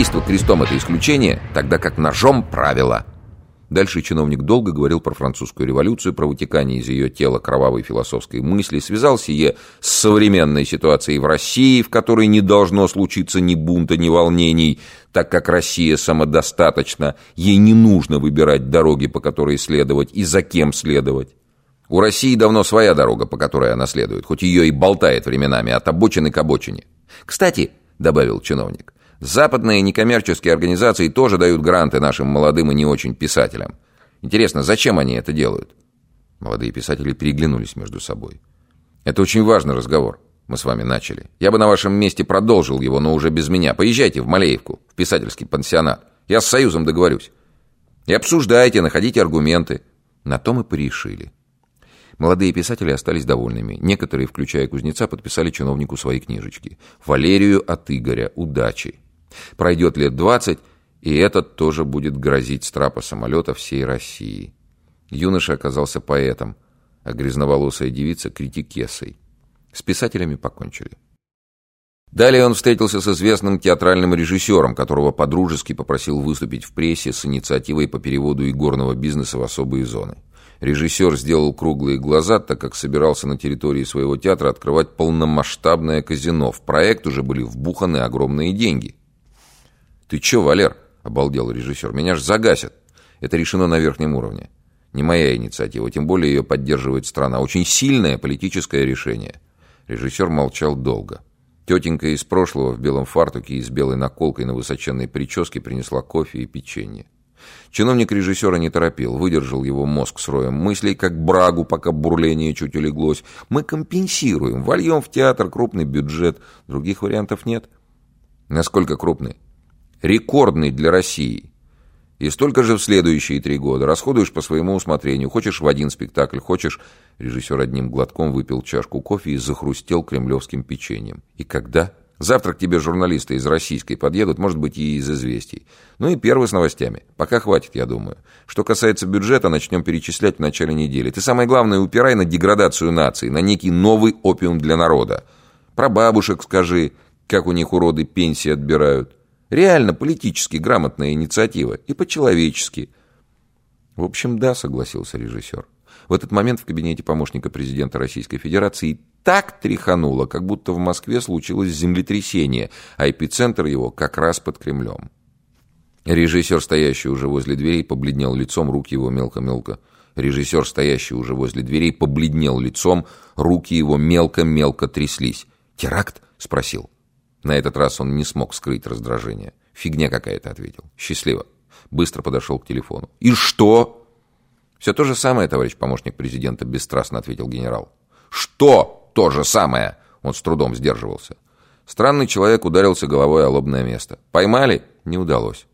Убийство крестом — это исключение, тогда как ножом — правило. Дальше чиновник долго говорил про французскую революцию, про вытекание из ее тела кровавой философской мысли, связал сие с современной ситуацией в России, в которой не должно случиться ни бунта, ни волнений, так как Россия самодостаточна, ей не нужно выбирать дороги, по которой следовать и за кем следовать. У России давно своя дорога, по которой она следует, хоть ее и болтает временами от обочины к обочине. «Кстати», — добавил чиновник, Западные некоммерческие организации тоже дают гранты нашим молодым и не очень писателям. Интересно, зачем они это делают? Молодые писатели переглянулись между собой. Это очень важный разговор. Мы с вами начали. Я бы на вашем месте продолжил его, но уже без меня. Поезжайте в Малеевку, в писательский пансионат. Я с Союзом договорюсь. И обсуждайте, находите аргументы. На то мы порешили. Молодые писатели остались довольными. Некоторые, включая кузнеца, подписали чиновнику свои книжечки. Валерию от Игоря. Удачи. Пройдет лет двадцать, и этот тоже будет грозить с трапа самолета всей России. Юноша оказался поэтом, а грязноволосая девица — критикесой. С писателями покончили. Далее он встретился с известным театральным режиссером, которого подружески попросил выступить в прессе с инициативой по переводу игорного бизнеса в особые зоны. Режиссер сделал круглые глаза, так как собирался на территории своего театра открывать полномасштабное казино. В проект уже были вбуханы огромные деньги. «Ты че, Валер?» — обалдел режиссер. «Меня ж загасят. Это решено на верхнем уровне. Не моя инициатива, тем более ее поддерживает страна. Очень сильное политическое решение». Режиссер молчал долго. Тетенька из прошлого в белом фартуке и с белой наколкой на высоченной прическе принесла кофе и печенье. Чиновник режиссера не торопил, выдержал его мозг с роем мыслей, как брагу, пока бурление чуть улеглось. «Мы компенсируем, вольем в театр крупный бюджет. Других вариантов нет». «Насколько крупный?» Рекордный для России. И столько же в следующие три года. Расходуешь по своему усмотрению. Хочешь в один спектакль, хочешь... Режиссер одним глотком выпил чашку кофе и захрустел кремлевским печеньем. И когда? Завтра к тебе журналисты из российской подъедут, может быть, и из известий. Ну и первый с новостями. Пока хватит, я думаю. Что касается бюджета, начнем перечислять в начале недели. Ты самое главное упирай на деградацию нации, на некий новый опиум для народа. Про бабушек скажи, как у них уроды пенсии отбирают. Реально политически грамотная инициатива. И по-человечески. В общем, да, согласился режиссер. В этот момент в кабинете помощника президента Российской Федерации так тряхануло, как будто в Москве случилось землетрясение, а эпицентр его как раз под Кремлем. Режиссер, стоящий уже возле дверей, побледнел лицом, руки его мелко-мелко. Режиссер, стоящий уже возле дверей, побледнел лицом, руки его мелко-мелко тряслись. «Теракт?» — спросил. На этот раз он не смог скрыть раздражение. «Фигня какая-то», — ответил. «Счастливо». Быстро подошел к телефону. «И что?» «Все то же самое, товарищ помощник президента», — бесстрастно ответил генерал. «Что то же самое?» Он с трудом сдерживался. Странный человек ударился головой о лобное место. «Поймали?» Не удалось.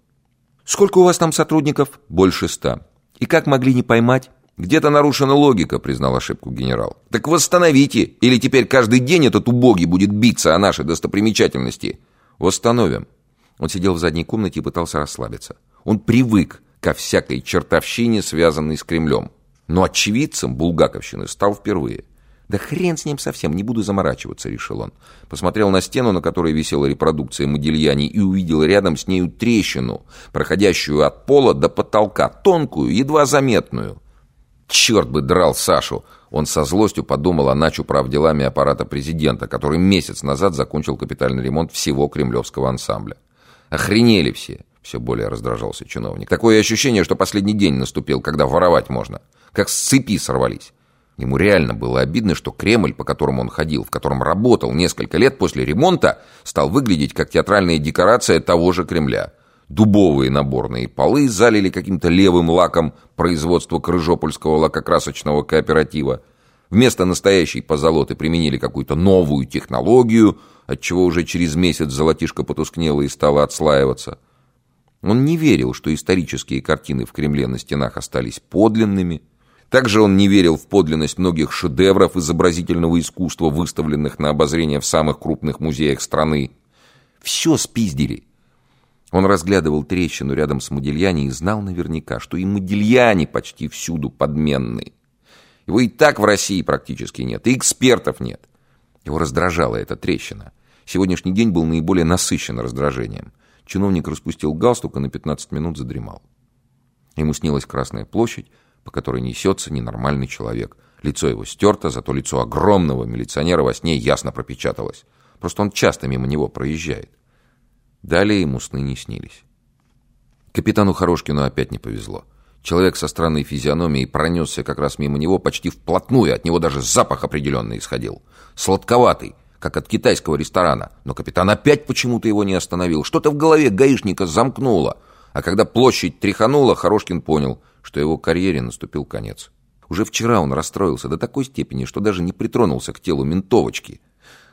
«Сколько у вас там сотрудников?» «Больше ста». «И как могли не поймать?» «Где-то нарушена логика», — признал ошибку генерал. «Так восстановите, или теперь каждый день этот убогий будет биться о нашей достопримечательности». «Восстановим». Он сидел в задней комнате и пытался расслабиться. Он привык ко всякой чертовщине, связанной с Кремлем. Но очевидцем булгаковщины стал впервые. «Да хрен с ним совсем, не буду заморачиваться», — решил он. Посмотрел на стену, на которой висела репродукция Модильяни, и увидел рядом с нею трещину, проходящую от пола до потолка, тонкую, едва заметную. Черт бы драл Сашу! Он со злостью подумал о начу правделами аппарата президента, который месяц назад закончил капитальный ремонт всего кремлевского ансамбля. Охренели все! Все более раздражался чиновник. Такое ощущение, что последний день наступил, когда воровать можно. Как с цепи сорвались. Ему реально было обидно, что Кремль, по которому он ходил, в котором работал несколько лет после ремонта, стал выглядеть как театральная декорация того же Кремля. Дубовые наборные полы залили каким-то левым лаком производства Крыжопольского лакокрасочного кооператива. Вместо настоящей позолоты применили какую-то новую технологию, отчего уже через месяц золотишко потускнело и стало отслаиваться. Он не верил, что исторические картины в Кремле на стенах остались подлинными. Также он не верил в подлинность многих шедевров изобразительного искусства, выставленных на обозрение в самых крупных музеях страны. Все спиздили. Он разглядывал трещину рядом с Модильяни и знал наверняка, что и Модильяни почти всюду подменны. Его и так в России практически нет, и экспертов нет. Его раздражала эта трещина. Сегодняшний день был наиболее насыщен раздражением. чиновник распустил галстук и на 15 минут задремал. Ему снилась Красная площадь, по которой несется ненормальный человек. Лицо его стерто, зато лицо огромного милиционера во сне ясно пропечаталось. Просто он часто мимо него проезжает. Далее ему сны не снились. Капитану Хорошкину опять не повезло. Человек со странной физиономией пронесся как раз мимо него почти вплотную, от него даже запах определенный исходил. Сладковатый, как от китайского ресторана. Но капитан опять почему-то его не остановил. Что-то в голове гаишника замкнуло. А когда площадь тряханула, Хорошкин понял, что его карьере наступил конец. Уже вчера он расстроился до такой степени, что даже не притронулся к телу ментовочки,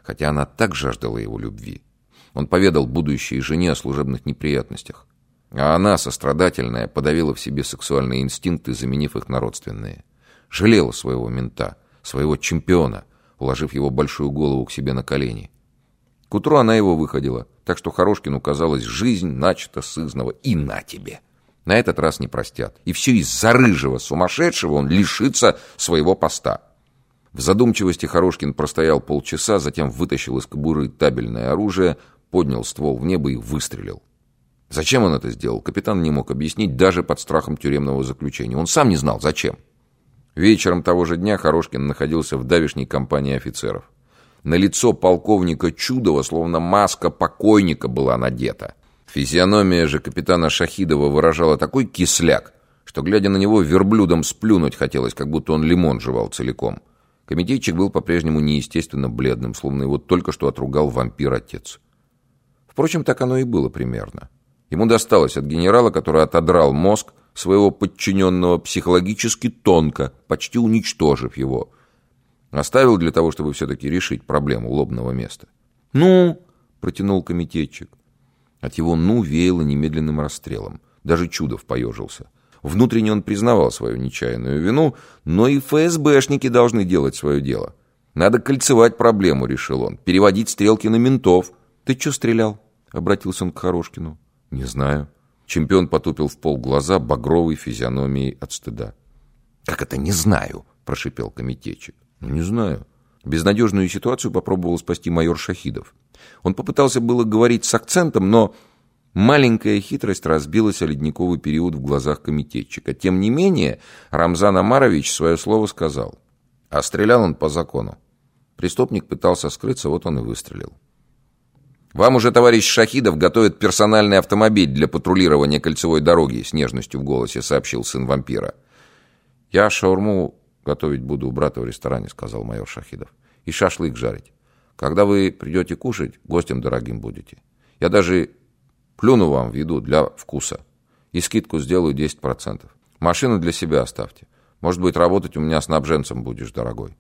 хотя она так жаждала его любви. Он поведал будущей жене о служебных неприятностях. А она, сострадательная, подавила в себе сексуальные инстинкты, заменив их на родственные. Жалела своего мента, своего чемпиона, уложив его большую голову к себе на колени. К утру она его выходила, так что Хорошкину казалось, жизнь начата с изного. И на тебе! На этот раз не простят. И все из-за рыжего сумасшедшего он лишится своего поста. В задумчивости Хорошкин простоял полчаса, затем вытащил из кобуры табельное оружие, поднял ствол в небо и выстрелил. Зачем он это сделал, капитан не мог объяснить даже под страхом тюремного заключения. Он сам не знал, зачем. Вечером того же дня Хорошкин находился в давишней компании офицеров. На лицо полковника Чудова словно маска покойника была надета. Физиономия же капитана Шахидова выражала такой кисляк, что, глядя на него, верблюдом сплюнуть хотелось, как будто он лимон жевал целиком. Комитетчик был по-прежнему неестественно бледным, словно его только что отругал вампир-отец. Впрочем, так оно и было примерно. Ему досталось от генерала, который отодрал мозг своего подчиненного психологически тонко, почти уничтожив его. Оставил для того, чтобы все-таки решить проблему лобного места. «Ну?» — протянул комитетчик. От его «ну» веяло немедленным расстрелом. Даже Чудов поежился. Внутренне он признавал свою нечаянную вину, но и ФСБшники должны делать свое дело. Надо кольцевать проблему, решил он, переводить стрелки на ментов. «Ты что стрелял?» — обратился он к Хорошкину. «Не знаю». Чемпион потупил в пол глаза багровой физиономией от стыда. «Как это не знаю?» – прошипел комитетчик. «Ну, не знаю». Безнадежную ситуацию попробовал спасти майор Шахидов. Он попытался было говорить с акцентом, но маленькая хитрость разбилась о ледниковый период в глазах комитетчика. Тем не менее, Рамзан Амарович свое слово сказал. А стрелял он по закону. Преступник пытался скрыться, вот он и выстрелил. Вам уже товарищ Шахидов готовит персональный автомобиль для патрулирования кольцевой дороги, с нежностью в голосе сообщил сын вампира. Я шаурму готовить буду у брата в ресторане, сказал майор Шахидов. И шашлык жарить. Когда вы придете кушать, гостем дорогим будете. Я даже плюну вам в еду для вкуса. И скидку сделаю 10%. Машину для себя оставьте. Может быть, работать у меня снабженцем будешь, дорогой.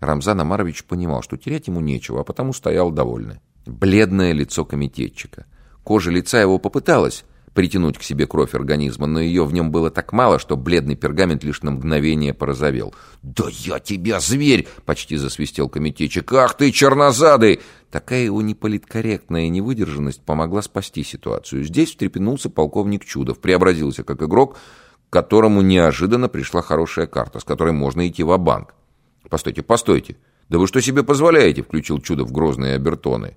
Рамзан Амарович понимал, что терять ему нечего, а потому стоял довольный. Бледное лицо комитетчика. Кожа лица его попыталась притянуть к себе кровь организма, но ее в нем было так мало, что бледный пергамент лишь на мгновение порозовел. «Да я тебя, зверь!» — почти засвистел комитетчик. «Ах ты, чернозадый!» Такая его неполиткорректная невыдержанность помогла спасти ситуацию. Здесь встрепенулся полковник Чудов, преобразился как игрок, к которому неожиданно пришла хорошая карта, с которой можно идти в банк «Постойте, постойте! Да вы что себе позволяете?» — включил Чудов грозные обертоны.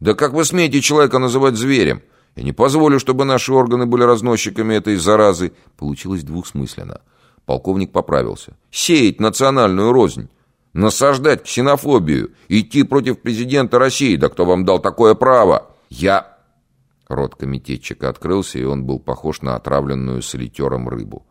Да как вы смеете человека называть зверем? Я не позволю, чтобы наши органы были разносчиками этой заразы. Получилось двухсмысленно. Полковник поправился. Сеять национальную рознь. Насаждать ксенофобию. Идти против президента России. Да кто вам дал такое право? Я... Рот комитетчика открылся, и он был похож на отравленную солитером рыбу.